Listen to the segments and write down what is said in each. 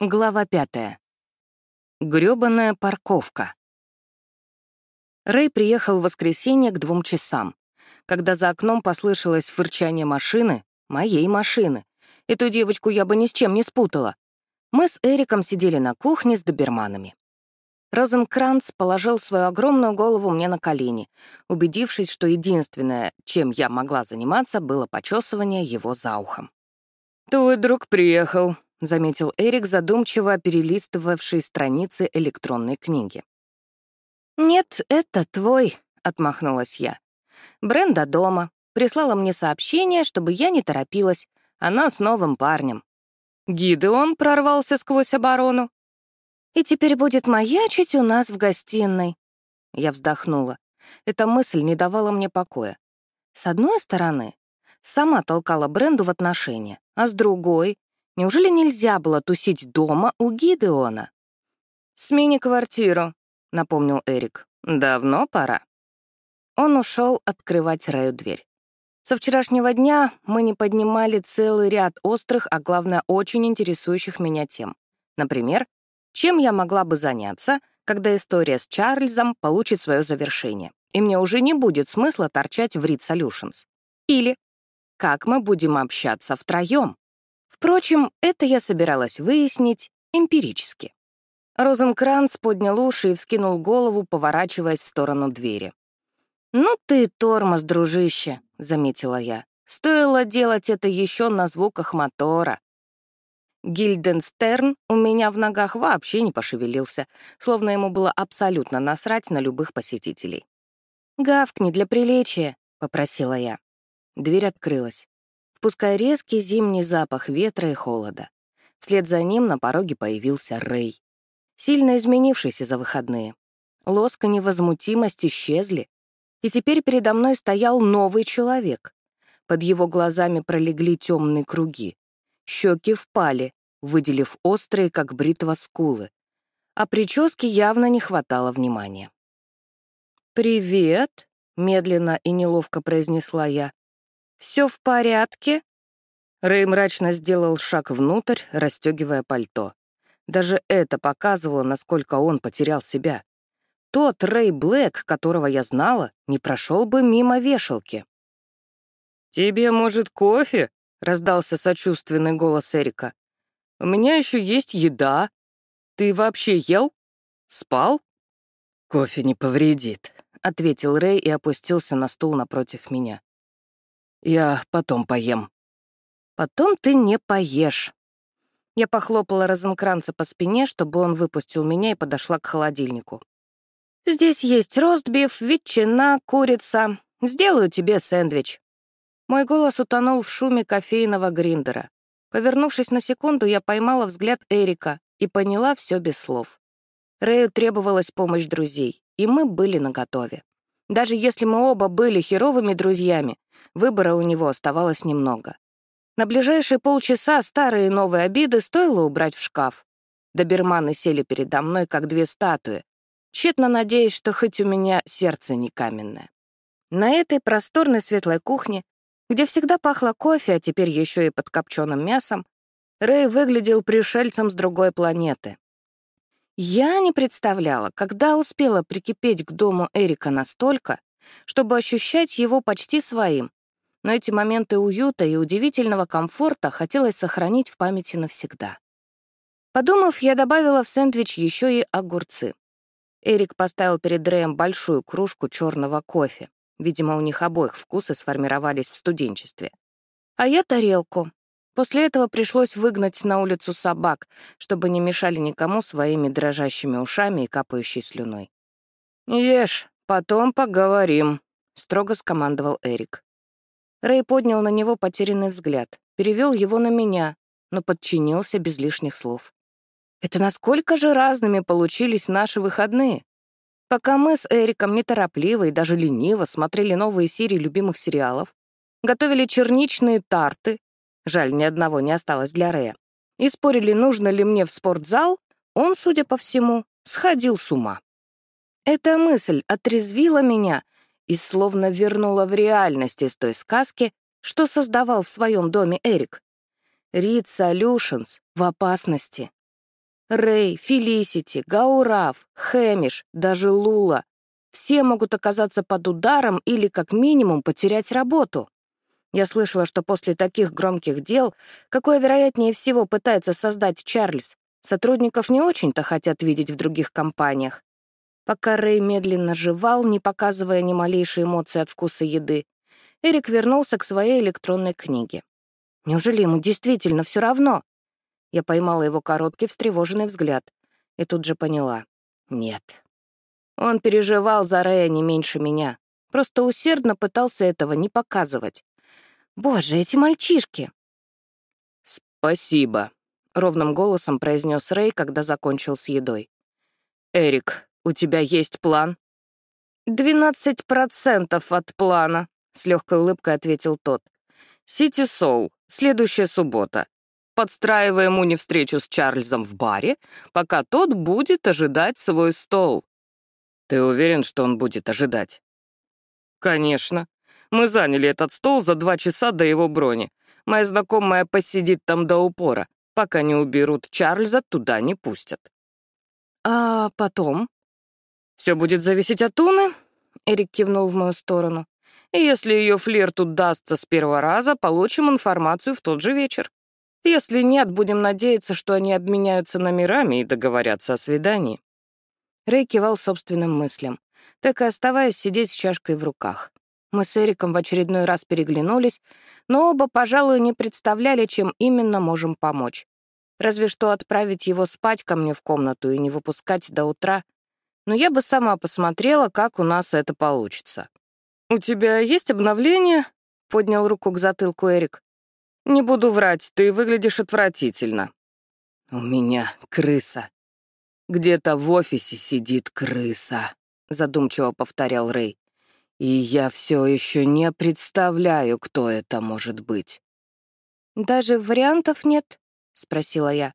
Глава пятая. Грёбаная парковка. Рэй приехал в воскресенье к двум часам, когда за окном послышалось фырчание машины, моей машины. Эту девочку я бы ни с чем не спутала. Мы с Эриком сидели на кухне с доберманами. Розенкранц положил свою огромную голову мне на колени, убедившись, что единственное, чем я могла заниматься, было почесывание его за ухом. «Твой друг приехал», — заметил Эрик, задумчиво перелистывавший страницы электронной книги. «Нет, это твой», — отмахнулась я. Бренда дома. Прислала мне сообщение, чтобы я не торопилась. Она с новым парнем. Гидеон прорвался сквозь оборону. «И теперь будет маячить у нас в гостиной». Я вздохнула. Эта мысль не давала мне покоя. С одной стороны, сама толкала Бренду в отношения, а с другой Неужели нельзя было тусить дома у Гидеона? «Смени квартиру», — напомнил Эрик. «Давно пора». Он ушел открывать Рэю дверь. Со вчерашнего дня мы не поднимали целый ряд острых, а главное, очень интересующих меня тем. Например, чем я могла бы заняться, когда история с Чарльзом получит свое завершение, и мне уже не будет смысла торчать в Read Solutions. Или как мы будем общаться втроем, Впрочем, это я собиралась выяснить эмпирически. Розенкранц поднял уши и вскинул голову, поворачиваясь в сторону двери. «Ну ты тормоз, дружище», — заметила я. «Стоило делать это еще на звуках мотора». Гильденстерн у меня в ногах вообще не пошевелился, словно ему было абсолютно насрать на любых посетителей. «Гавкни для приличия», — попросила я. Дверь открылась впуская резкий зимний запах ветра и холода. Вслед за ним на пороге появился Рэй. Сильно изменившийся за выходные. Лоск и невозмутимость исчезли, и теперь передо мной стоял новый человек. Под его глазами пролегли темные круги. Щеки впали, выделив острые, как бритва, скулы. А прическе явно не хватало внимания. «Привет», — медленно и неловко произнесла я. Все в порядке?» Рэй мрачно сделал шаг внутрь, расстегивая пальто. Даже это показывало, насколько он потерял себя. Тот Рэй Блэк, которого я знала, не прошел бы мимо вешалки. «Тебе, может, кофе?» — раздался сочувственный голос Эрика. «У меня еще есть еда. Ты вообще ел? Спал?» «Кофе не повредит», — ответил Рэй и опустился на стул напротив меня. Я потом поем». «Потом ты не поешь». Я похлопала Розенкранца по спине, чтобы он выпустил меня и подошла к холодильнику. «Здесь есть ростбиф, ветчина, курица. Сделаю тебе сэндвич». Мой голос утонул в шуме кофейного гриндера. Повернувшись на секунду, я поймала взгляд Эрика и поняла все без слов. Рэю требовалась помощь друзей, и мы были наготове. Даже если мы оба были херовыми друзьями, выбора у него оставалось немного. На ближайшие полчаса старые и новые обиды стоило убрать в шкаф. Доберманы сели передо мной, как две статуи, тщетно надеясь, что хоть у меня сердце не каменное. На этой просторной светлой кухне, где всегда пахло кофе, а теперь еще и под копченым мясом, Рэй выглядел пришельцем с другой планеты. Я не представляла, когда успела прикипеть к дому Эрика настолько, чтобы ощущать его почти своим, но эти моменты уюта и удивительного комфорта хотелось сохранить в памяти навсегда. Подумав, я добавила в сэндвич еще и огурцы. Эрик поставил перед Рэем большую кружку черного кофе. Видимо, у них обоих вкусы сформировались в студенчестве. А я тарелку. После этого пришлось выгнать на улицу собак, чтобы не мешали никому своими дрожащими ушами и капающей слюной. «Ешь, потом поговорим», — строго скомандовал Эрик. Рэй поднял на него потерянный взгляд, перевел его на меня, но подчинился без лишних слов. Это насколько же разными получились наши выходные? Пока мы с Эриком неторопливо и даже лениво смотрели новые серии любимых сериалов, готовили черничные тарты жаль, ни одного не осталось для Рэя, и спорили, нужно ли мне в спортзал, он, судя по всему, сходил с ума. Эта мысль отрезвила меня и словно вернула в реальность из той сказки, что создавал в своем доме Эрик. Reed Solutions в опасности. Рэй, Фелисити, Гаурав, Хэмиш, даже Лула. Все могут оказаться под ударом или, как минимум, потерять работу. Я слышала, что после таких громких дел, какое вероятнее всего пытается создать Чарльз, сотрудников не очень-то хотят видеть в других компаниях. Пока Рэй медленно жевал, не показывая ни малейшей эмоции от вкуса еды, Эрик вернулся к своей электронной книге. Неужели ему действительно все равно? Я поймала его короткий, встревоженный взгляд и тут же поняла — нет. Он переживал за Рэя не меньше меня, просто усердно пытался этого не показывать. Боже, эти мальчишки! «Спасибо», — ровным голосом произнес Рэй, когда закончил с едой. «Эрик, у тебя есть план?» «Двенадцать процентов от плана», — с легкой улыбкой ответил тот. «Сити Соул, следующая суббота подстраивая ему не встречу с Чарльзом в баре, пока тот будет ожидать свой стол. Ты уверен, что он будет ожидать? Конечно. Мы заняли этот стол за два часа до его брони. Моя знакомая посидит там до упора. Пока не уберут Чарльза, туда не пустят. А потом? Все будет зависеть от Уны, Эрик кивнул в мою сторону. И если ее флирт удастся с первого раза, получим информацию в тот же вечер. Если нет, будем надеяться, что они обменяются номерами и договорятся о свидании». Рэй кивал собственным мыслям, так и оставаясь сидеть с чашкой в руках. Мы с Эриком в очередной раз переглянулись, но оба, пожалуй, не представляли, чем именно можем помочь. Разве что отправить его спать ко мне в комнату и не выпускать до утра. Но я бы сама посмотрела, как у нас это получится. «У тебя есть обновление?» — поднял руку к затылку Эрик. «Не буду врать, ты выглядишь отвратительно». «У меня крыса. Где-то в офисе сидит крыса», — задумчиво повторял Рэй. «И я все еще не представляю, кто это может быть». «Даже вариантов нет?» — спросила я.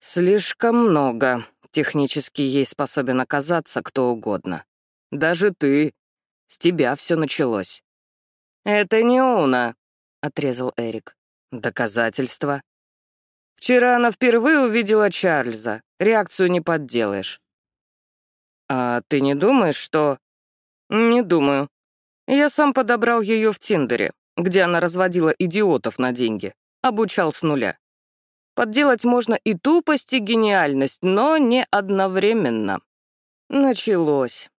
«Слишком много. Технически ей способен оказаться кто угодно. Даже ты. С тебя все началось». «Это не Уна», — отрезал Эрик. Доказательства? Вчера она впервые увидела Чарльза. Реакцию не подделаешь. А ты не думаешь, что... Не думаю. Я сам подобрал ее в Тиндере, где она разводила идиотов на деньги. Обучал с нуля. Подделать можно и тупость, и гениальность, но не одновременно. Началось.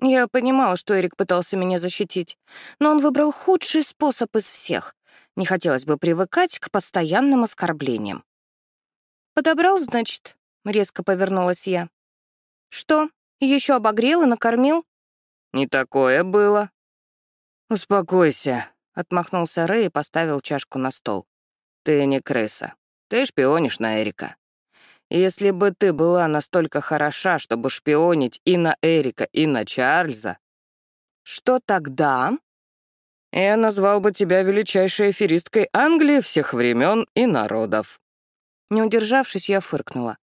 Я понимала, что Эрик пытался меня защитить, но он выбрал худший способ из всех. Не хотелось бы привыкать к постоянным оскорблениям. «Подобрал, значит?» — резко повернулась я. «Что, еще обогрел и накормил?» «Не такое было». «Успокойся», — отмахнулся Рэй и поставил чашку на стол. «Ты не крыса. Ты шпионишь на Эрика. Если бы ты была настолько хороша, чтобы шпионить и на Эрика, и на Чарльза...» «Что тогда?» Я назвал бы тебя величайшей аферисткой Англии всех времен и народов». Не удержавшись, я фыркнула.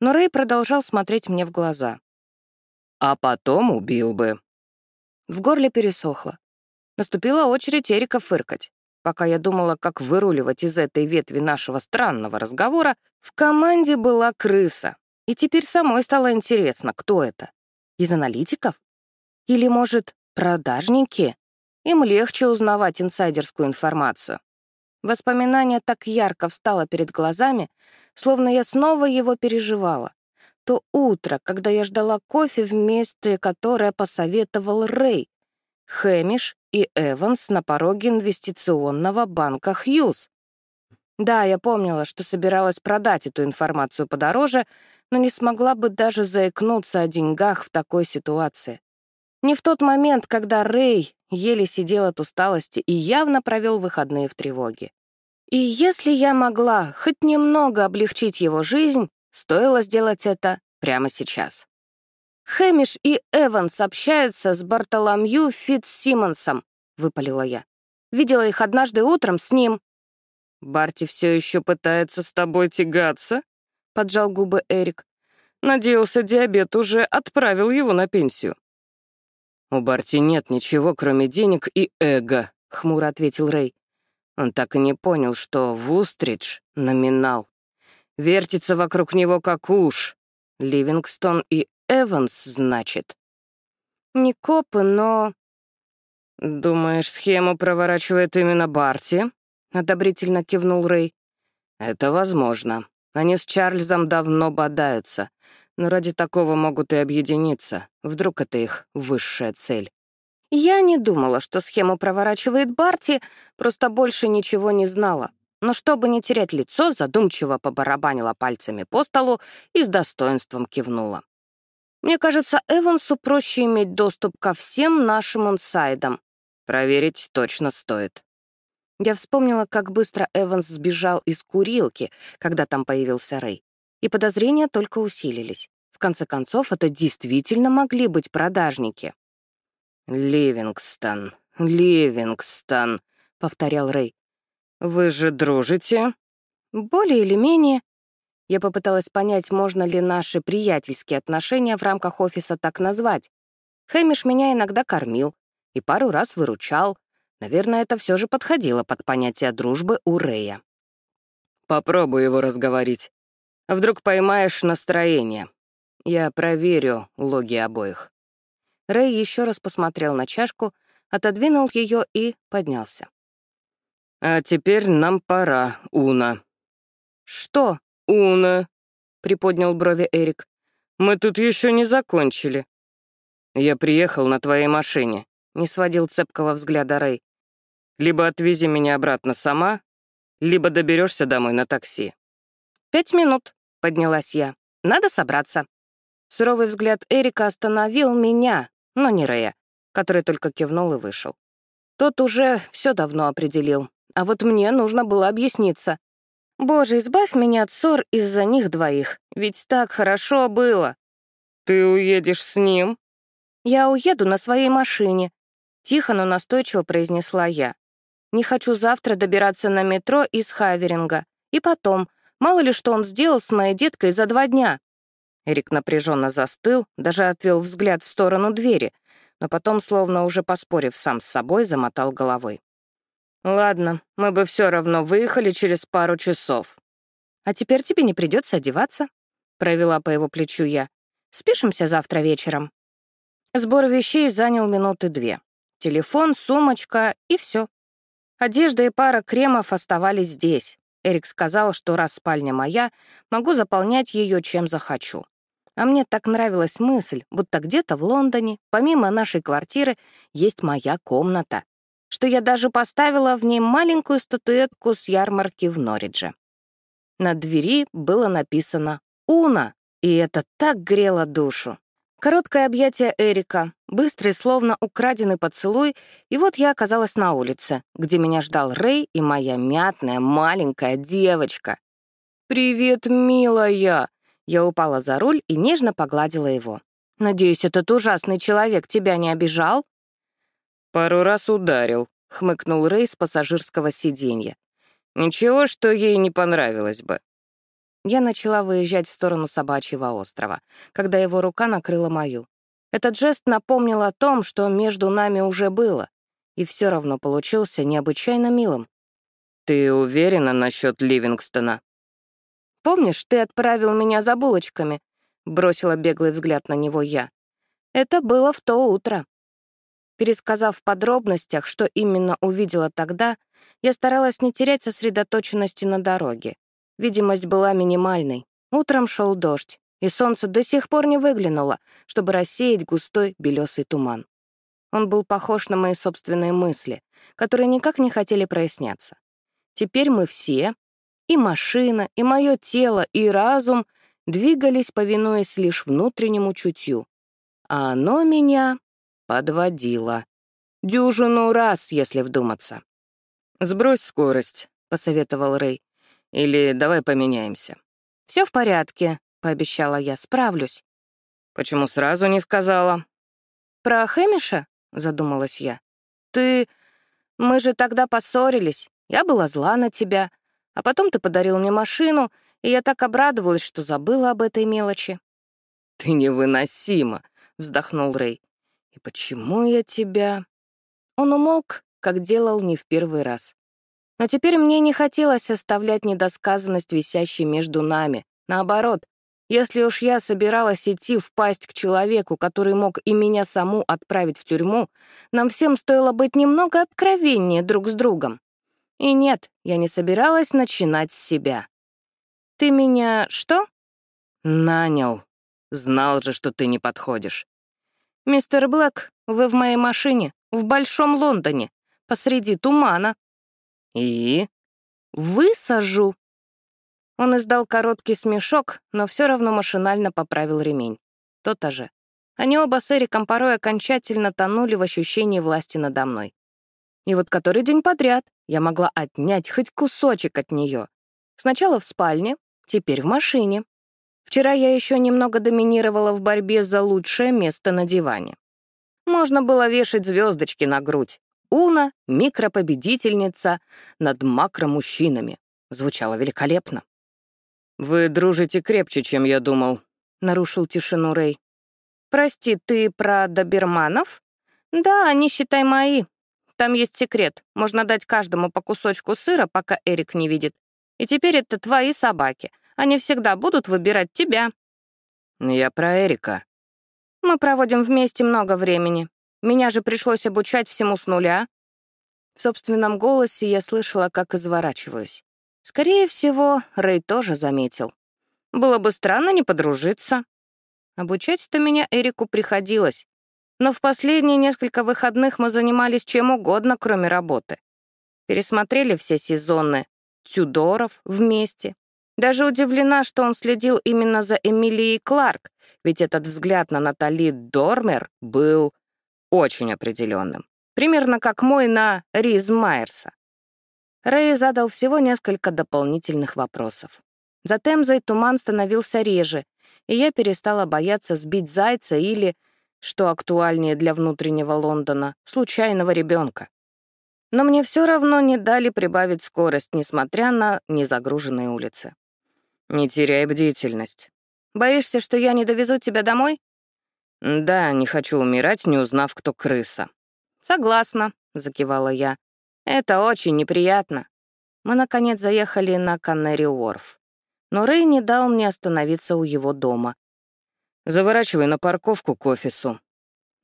Но Рэй продолжал смотреть мне в глаза. «А потом убил бы». В горле пересохло. Наступила очередь Эрика фыркать. Пока я думала, как выруливать из этой ветви нашего странного разговора, в команде была крыса. И теперь самой стало интересно, кто это. Из аналитиков? Или, может, продажники? Им легче узнавать инсайдерскую информацию. Воспоминание так ярко встало перед глазами, словно я снова его переживала. То утро, когда я ждала кофе в месте, которое посоветовал Рэй. Хэмиш и Эванс на пороге инвестиционного банка Хьюз. Да, я помнила, что собиралась продать эту информацию подороже, но не смогла бы даже заикнуться о деньгах в такой ситуации. Не в тот момент, когда Рэй еле сидел от усталости и явно провел выходные в тревоге. И если я могла хоть немного облегчить его жизнь, стоило сделать это прямо сейчас. «Хэмиш и Эванс общаются с Бартоломью Фитцсимонсом», — выпалила я. «Видела их однажды утром с ним». «Барти все еще пытается с тобой тягаться?» — поджал губы Эрик. «Надеялся, диабет уже отправил его на пенсию». «У Барти нет ничего, кроме денег и эго», — хмуро ответил Рэй. Он так и не понял, что Вустридж — номинал. Вертится вокруг него как уж. Ливингстон и Эванс, значит. Не копы, но... «Думаешь, схему проворачивает именно Барти?» — одобрительно кивнул Рэй. «Это возможно. Они с Чарльзом давно бодаются, но ради такого могут и объединиться. Вдруг это их высшая цель». Я не думала, что схему проворачивает Барти, просто больше ничего не знала. Но чтобы не терять лицо, задумчиво побарабанила пальцами по столу и с достоинством кивнула. Мне кажется, Эвансу проще иметь доступ ко всем нашим инсайдам. Проверить точно стоит. Я вспомнила, как быстро Эванс сбежал из курилки, когда там появился Рэй. И подозрения только усилились. В конце концов, это действительно могли быть продажники. «Ливингстон, Ливингстон», — повторял Рэй. «Вы же дружите?» «Более или менее. Я попыталась понять, можно ли наши приятельские отношения в рамках офиса так назвать. Хэмиш меня иногда кормил и пару раз выручал. Наверное, это все же подходило под понятие дружбы у Рэя. «Попробуй его разговорить. Вдруг поймаешь настроение. Я проверю логи обоих». Рэй еще раз посмотрел на чашку, отодвинул ее и поднялся. «А теперь нам пора, Уна». «Что?» «Уна», — приподнял брови Эрик, — «мы тут еще не закончили». «Я приехал на твоей машине», — не сводил цепкого взгляда Рэй. «Либо отвези меня обратно сама, либо доберешься домой на такси». «Пять минут», — поднялась я. «Надо собраться». Суровый взгляд Эрика остановил меня, но не Рэя, который только кивнул и вышел. Тот уже все давно определил, а вот мне нужно было объясниться. Боже, избавь меня от ссор из-за них двоих, ведь так хорошо было. Ты уедешь с ним? Я уеду на своей машине, тихо, но настойчиво произнесла я. Не хочу завтра добираться на метро из Хаверинга. И потом, мало ли что он сделал с моей деткой за два дня. Эрик напряженно застыл, даже отвел взгляд в сторону двери, но потом, словно уже поспорив сам с собой, замотал головой. «Ладно, мы бы все равно выехали через пару часов». «А теперь тебе не придется одеваться», — провела по его плечу я. «Спишемся завтра вечером». Сбор вещей занял минуты две. Телефон, сумочка и все. Одежда и пара кремов оставались здесь. Эрик сказал, что раз спальня моя, могу заполнять ее чем захочу. А мне так нравилась мысль, будто где-то в Лондоне, помимо нашей квартиры, есть моя комната что я даже поставила в ней маленькую статуэтку с ярмарки в Норридже. На двери было написано «Уна», и это так грело душу. Короткое объятие Эрика, быстрый, словно украденный поцелуй, и вот я оказалась на улице, где меня ждал Рэй и моя мятная маленькая девочка. «Привет, милая!» Я упала за руль и нежно погладила его. «Надеюсь, этот ужасный человек тебя не обижал?» «Пару раз ударил», — хмыкнул Рэй с пассажирского сиденья. «Ничего, что ей не понравилось бы». Я начала выезжать в сторону собачьего острова, когда его рука накрыла мою. Этот жест напомнил о том, что между нами уже было, и все равно получился необычайно милым. «Ты уверена насчет Ливингстона?» «Помнишь, ты отправил меня за булочками?» — бросила беглый взгляд на него я. «Это было в то утро. Пересказав в подробностях, что именно увидела тогда, я старалась не терять сосредоточенности на дороге. Видимость была минимальной. Утром шел дождь, и солнце до сих пор не выглянуло, чтобы рассеять густой белесый туман. Он был похож на мои собственные мысли, которые никак не хотели проясняться. Теперь мы все, и машина, и мое тело, и разум, двигались, повинуясь лишь внутреннему чутью. А оно меня Подводила. Дюжину раз, если вдуматься. «Сбрось скорость», — посоветовал Рэй. «Или давай поменяемся». Все в порядке», — пообещала я, — «справлюсь». «Почему сразу не сказала?» «Про Хэмиша?» — задумалась я. «Ты... Мы же тогда поссорились. Я была зла на тебя. А потом ты подарил мне машину, и я так обрадовалась, что забыла об этой мелочи». «Ты невыносима», — вздохнул Рэй. И почему я тебя...» Он умолк, как делал не в первый раз. Но теперь мне не хотелось оставлять недосказанность, висящей между нами. Наоборот, если уж я собиралась идти в пасть к человеку, который мог и меня саму отправить в тюрьму, нам всем стоило быть немного откровеннее друг с другом. И нет, я не собиралась начинать с себя. «Ты меня что?» «Нанял. Знал же, что ты не подходишь». «Мистер Блэк, вы в моей машине, в Большом Лондоне, посреди тумана». «И?» «Высажу», он издал короткий смешок, но все равно машинально поправил ремень. То-то же. Они оба с Эриком порой окончательно тонули в ощущении власти надо мной. И вот который день подряд я могла отнять хоть кусочек от нее. Сначала в спальне, теперь в машине. Вчера я еще немного доминировала в борьбе за лучшее место на диване. Можно было вешать звездочки на грудь. Уна — микропобедительница над макромужчинами. Звучало великолепно. «Вы дружите крепче, чем я думал», — нарушил тишину Рэй. «Прости, ты про доберманов?» «Да, они, считай, мои. Там есть секрет. Можно дать каждому по кусочку сыра, пока Эрик не видит. И теперь это твои собаки. Они всегда будут выбирать тебя». «Я про Эрика». «Мы проводим вместе много времени. Меня же пришлось обучать всему с нуля». В собственном голосе я слышала, как изворачиваюсь. Скорее всего, Рэй тоже заметил. Было бы странно не подружиться. Обучать-то меня Эрику приходилось. Но в последние несколько выходных мы занимались чем угодно, кроме работы. Пересмотрели все сезоны Тюдоров вместе. Даже удивлена, что он следил именно за Эмилией Кларк, ведь этот взгляд на Натали Дормер был очень определенным. Примерно как мой на Риз Майерса. Рэй задал всего несколько дополнительных вопросов. За Темзой туман становился реже, и я перестала бояться сбить зайца или, что актуальнее для внутреннего Лондона, случайного ребенка. Но мне все равно не дали прибавить скорость, несмотря на незагруженные улицы. «Не теряй бдительность». «Боишься, что я не довезу тебя домой?» «Да, не хочу умирать, не узнав, кто крыса». «Согласна», — закивала я. Это очень неприятно. Мы, наконец, заехали на Каннери-Уорф. Но Рэй не дал мне остановиться у его дома. «Заворачивай на парковку к офису».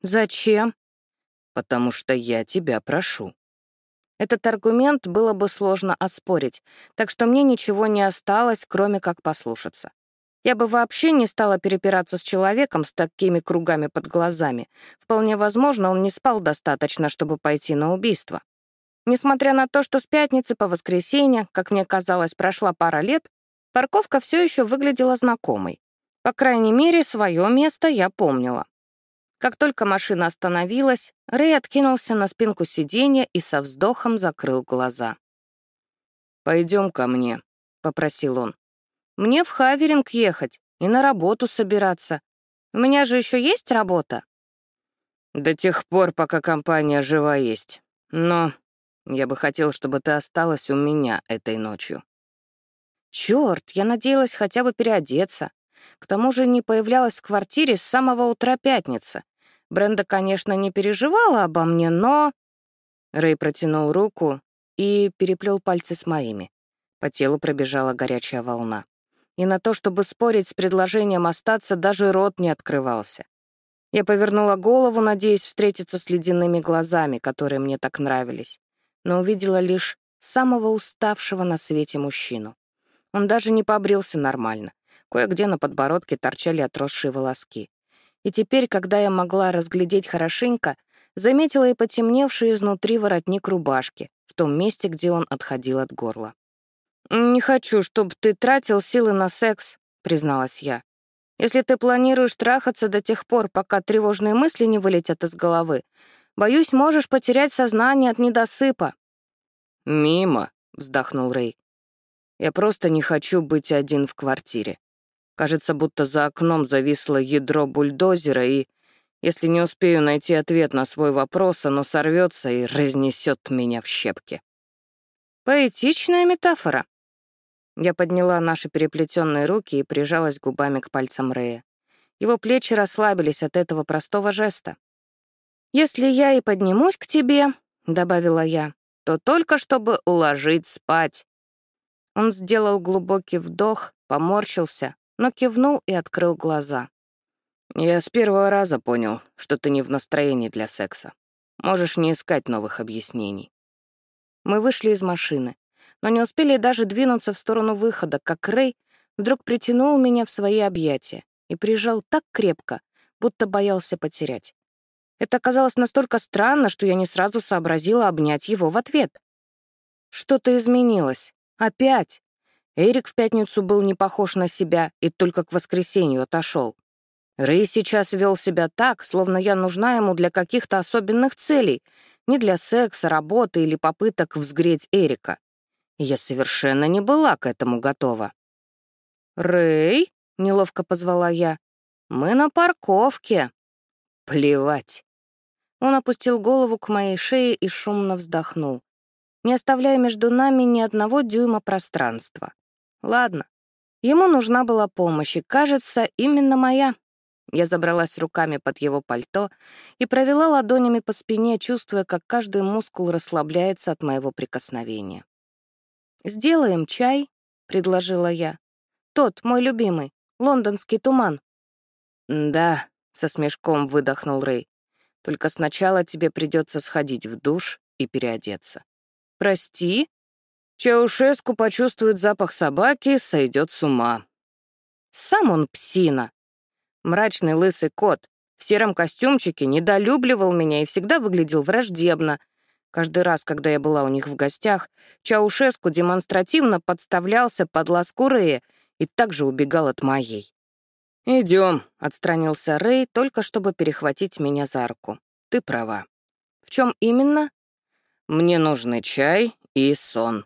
«Зачем?» «Потому что я тебя прошу». Этот аргумент было бы сложно оспорить, так что мне ничего не осталось, кроме как послушаться. Я бы вообще не стала перепираться с человеком с такими кругами под глазами. Вполне возможно, он не спал достаточно, чтобы пойти на убийство. Несмотря на то, что с пятницы по воскресенье, как мне казалось, прошла пара лет, парковка все еще выглядела знакомой. По крайней мере, свое место я помнила. Как только машина остановилась, Рэй откинулся на спинку сиденья и со вздохом закрыл глаза. «Пойдем ко мне», — попросил он. «Мне в Хаверинг ехать и на работу собираться. У меня же еще есть работа?» «До тех пор, пока компания жива есть. Но я бы хотел, чтобы ты осталась у меня этой ночью». Черт, я надеялась хотя бы переодеться. К тому же не появлялась в квартире с самого утра пятницы. Бренда, конечно, не переживала обо мне, но... Рэй протянул руку и переплел пальцы с моими. По телу пробежала горячая волна. И на то, чтобы спорить с предложением остаться, даже рот не открывался. Я повернула голову, надеясь встретиться с ледяными глазами, которые мне так нравились но увидела лишь самого уставшего на свете мужчину. Он даже не побрился нормально. Кое-где на подбородке торчали отросшие волоски. И теперь, когда я могла разглядеть хорошенько, заметила и потемневший изнутри воротник рубашки, в том месте, где он отходил от горла. «Не хочу, чтобы ты тратил силы на секс», — призналась я. «Если ты планируешь трахаться до тех пор, пока тревожные мысли не вылетят из головы, Боюсь, можешь потерять сознание от недосыпа». «Мимо», — вздохнул Рэй. «Я просто не хочу быть один в квартире. Кажется, будто за окном зависло ядро бульдозера, и, если не успею найти ответ на свой вопрос, оно сорвется и разнесет меня в щепки». Поэтичная метафора. Я подняла наши переплетенные руки и прижалась губами к пальцам Рэя. Его плечи расслабились от этого простого жеста. «Если я и поднимусь к тебе», — добавила я, то только чтобы уложить спать». Он сделал глубокий вдох, поморщился, но кивнул и открыл глаза. «Я с первого раза понял, что ты не в настроении для секса. Можешь не искать новых объяснений». Мы вышли из машины, но не успели даже двинуться в сторону выхода, как Рэй вдруг притянул меня в свои объятия и прижал так крепко, будто боялся потерять. Это оказалось настолько странно, что я не сразу сообразила обнять его в ответ. Что-то изменилось. Опять. Эрик в пятницу был не похож на себя и только к воскресенью отошел. Рэй сейчас вел себя так, словно я нужна ему для каких-то особенных целей, не для секса, работы или попыток взгреть Эрика. Я совершенно не была к этому готова. «Рэй?» — неловко позвала я. «Мы на парковке». «Плевать». Он опустил голову к моей шее и шумно вздохнул, не оставляя между нами ни одного дюйма пространства. Ладно, ему нужна была помощь, и, кажется, именно моя. Я забралась руками под его пальто и провела ладонями по спине, чувствуя, как каждый мускул расслабляется от моего прикосновения. «Сделаем чай», — предложила я. «Тот, мой любимый, лондонский туман». «Да», — со смешком выдохнул Рэй. «Только сначала тебе придется сходить в душ и переодеться». «Прости?» Чаушеску почувствует запах собаки, сойдет с ума. Сам он псина. Мрачный лысый кот в сером костюмчике недолюбливал меня и всегда выглядел враждебно. Каждый раз, когда я была у них в гостях, Чаушеску демонстративно подставлялся под ласку Рэя и также убегал от моей. «Идем», — отстранился Рэй, только чтобы перехватить меня за руку. «Ты права». «В чем именно?» «Мне нужны чай и сон».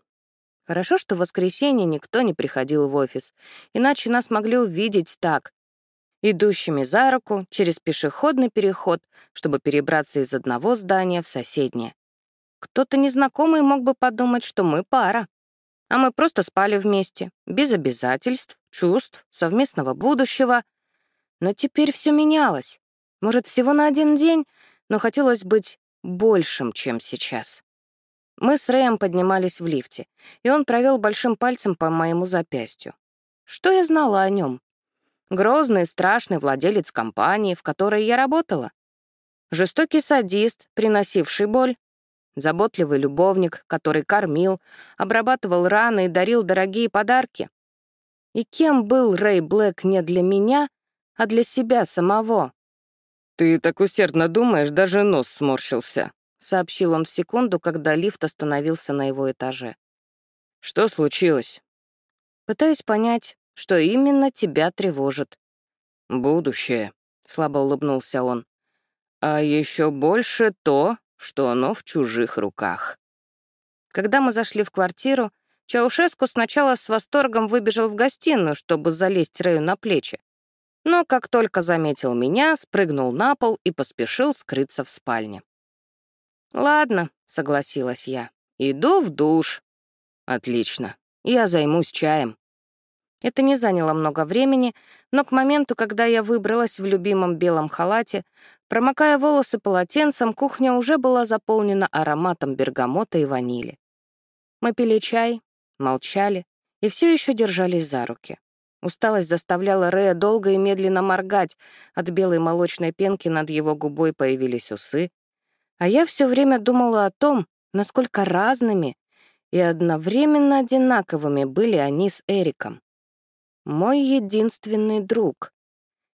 Хорошо, что в воскресенье никто не приходил в офис, иначе нас могли увидеть так, идущими за руку через пешеходный переход, чтобы перебраться из одного здания в соседнее. Кто-то незнакомый мог бы подумать, что мы пара. А мы просто спали вместе, без обязательств, чувств, совместного будущего. Но теперь все менялось. Может, всего на один день, но хотелось быть большим, чем сейчас. Мы с Рэем поднимались в лифте, и он провел большим пальцем по моему запястью. Что я знала о нем? Грозный, страшный владелец компании, в которой я работала. Жестокий садист, приносивший боль. Заботливый любовник, который кормил, обрабатывал раны и дарил дорогие подарки. И кем был Рэй Блэк не для меня, а для себя самого? «Ты так усердно думаешь, даже нос сморщился», — сообщил он в секунду, когда лифт остановился на его этаже. «Что случилось?» Пытаюсь понять, что именно тебя тревожит. «Будущее», — слабо улыбнулся он. «А еще больше то, что оно в чужих руках». Когда мы зашли в квартиру, Чаушеску сначала с восторгом выбежал в гостиную, чтобы залезть Рэю на плечи. Но как только заметил меня, спрыгнул на пол и поспешил скрыться в спальне. «Ладно», — согласилась я. «Иду в душ». «Отлично. Я займусь чаем». Это не заняло много времени, но к моменту, когда я выбралась в любимом белом халате, промокая волосы полотенцем, кухня уже была заполнена ароматом бергамота и ванили. Мы пили чай, молчали и все еще держались за руки. Усталость заставляла Рея долго и медленно моргать, от белой молочной пенки над его губой появились усы, а я все время думала о том, насколько разными и одновременно одинаковыми были они с Эриком. «Мой единственный друг».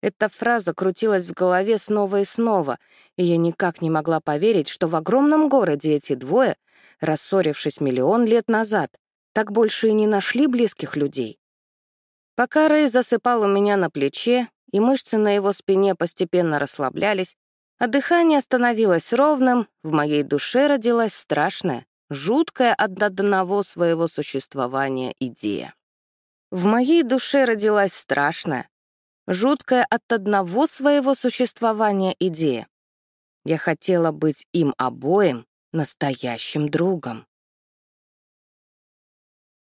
Эта фраза крутилась в голове снова и снова, и я никак не могла поверить, что в огромном городе эти двое, рассорившись миллион лет назад, так больше и не нашли близких людей. Пока Рэй засыпал у меня на плече, и мышцы на его спине постепенно расслаблялись, а дыхание становилось ровным, в моей душе родилась страшная, жуткая от одного своего существования идея. В моей душе родилась страшная, жуткая от одного своего существования идея. Я хотела быть им обоим настоящим другом.